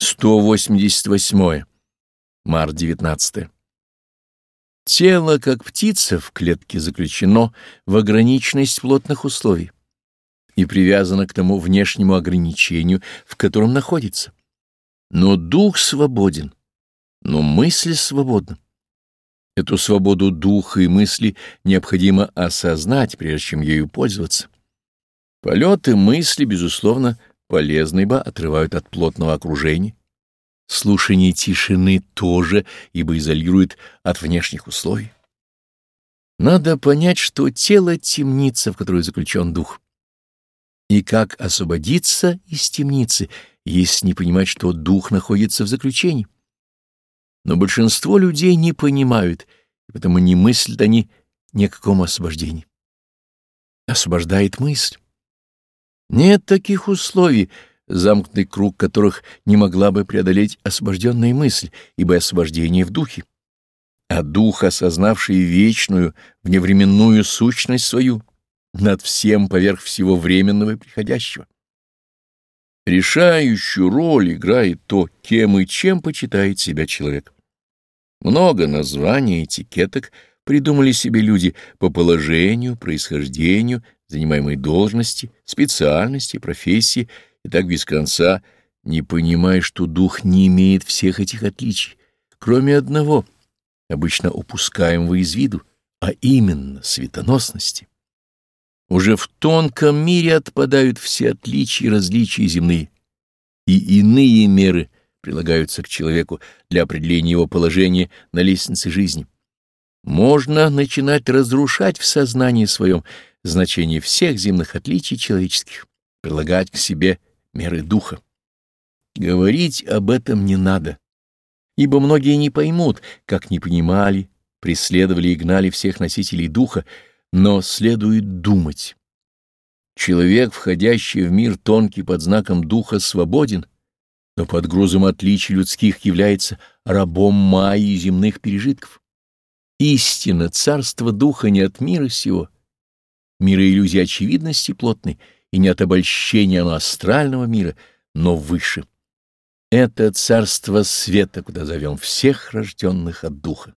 188. Март 19. Тело, как птица в клетке, заключено в ограниченность плотных условий и привязано к тому внешнему ограничению, в котором находится. Но дух свободен, но мысль свободна. Эту свободу духа и мысли необходимо осознать, прежде чем ею пользоваться. Полеты мысли, безусловно, полезны, ибо отрывают от плотного окружения. Слушание тишины тоже, ибо изолирует от внешних условий. Надо понять, что тело — темница, в которой заключен дух. И как освободиться из темницы, если не понимать, что дух находится в заключении? Но большинство людей не понимают, и потому не мыслят они ни о каком освобождении. Освобождает мысль. Нет таких условий, замкнутый круг которых не могла бы преодолеть освобожденная мысль, ибо освобождение в духе. А дух, осознавший вечную, вневременную сущность свою, над всем поверх всего временного и приходящего. Решающую роль играет то, кем и чем почитает себя человек. Много названий, этикеток придумали себе люди по положению, происхождению, занимаемой должности, специальности, профессии и так без конца, не понимая, что дух не имеет всех этих отличий, кроме одного, обычно упускаемого из виду, а именно светоносности. Уже в тонком мире отпадают все отличия и различия земные, и иные меры прилагаются к человеку для определения его положения на лестнице жизни. Можно начинать разрушать в сознании своем значение всех земных отличий человеческих, прилагать к себе меры духа. Говорить об этом не надо, ибо многие не поймут, как не понимали, преследовали и гнали всех носителей духа, но следует думать. Человек, входящий в мир тонкий под знаком духа, свободен, но под грузом отличий людских является рабом майи земных пережитков. Истина, царство духа не от мира сего, мира иллюзии очевидности плотной, и не от обольщения оно астрального мира, но выше. Это царство света, куда зовем всех рожденных от духа.